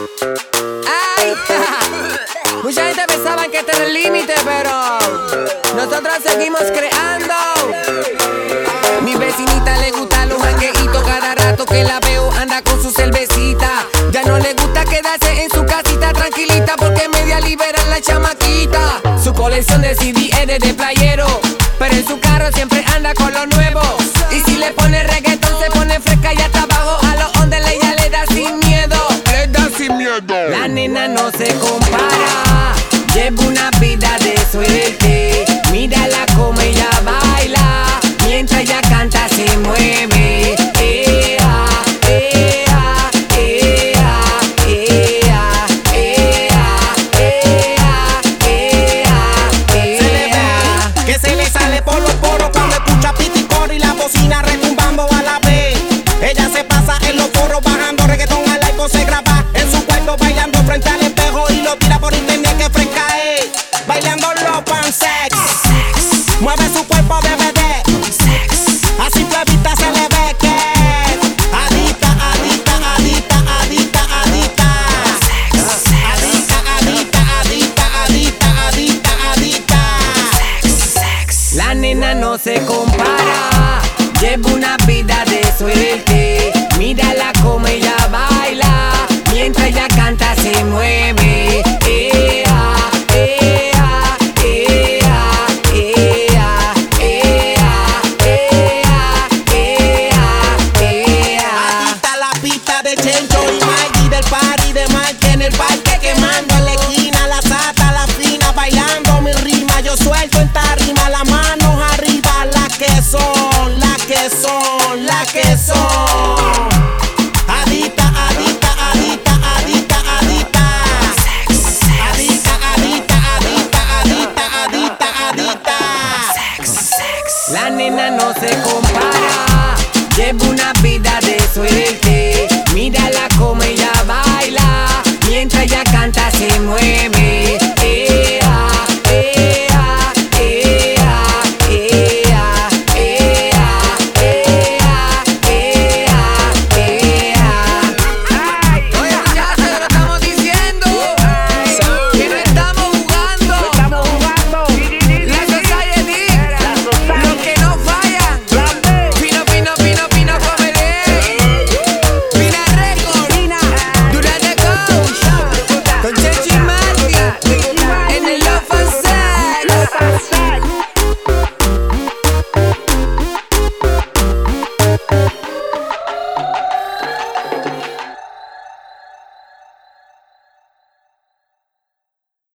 Ay, mucha gente pensaba que este era el límite, pero nosotros seguimos creando. Mi vecinita le gusta los mangueitos cada rato que la veo anda con su cervecita. Ya no le gusta quedarse en su casita tranquilita porque media libera la chamaquita. Su colección de CD es de playero, pero en su carro siempre anda con lo nuevo. Y si le pone reggaetón se pone fresca y hasta vida de suerte. Mírala como ella baila, mientras ella canta se mueve. Ea, ea, ea, ea, ea, ea, ea. Se le ve que se le sale por los poros. bailando los pan sex. Mueve su cuerpo de bebé. Así tu evita se le ve que adicta, adicta, adicta, adicta, adicta. Adicta, adicta, adicta, adicta, adicta, adicta. La nena no se compara. Lleva una vida de Chencho y de en el parque quemando en la esquina, la sata, la fina, bailando mi rima. Yo suelto en tarima las manos arriba, las que son, las que son, las que son. Adita, adita, adita, adita, adita. Adita, adita, adita, adita, adita, adita. Sex, sex. La nena no se compara. Llevo una vida de eso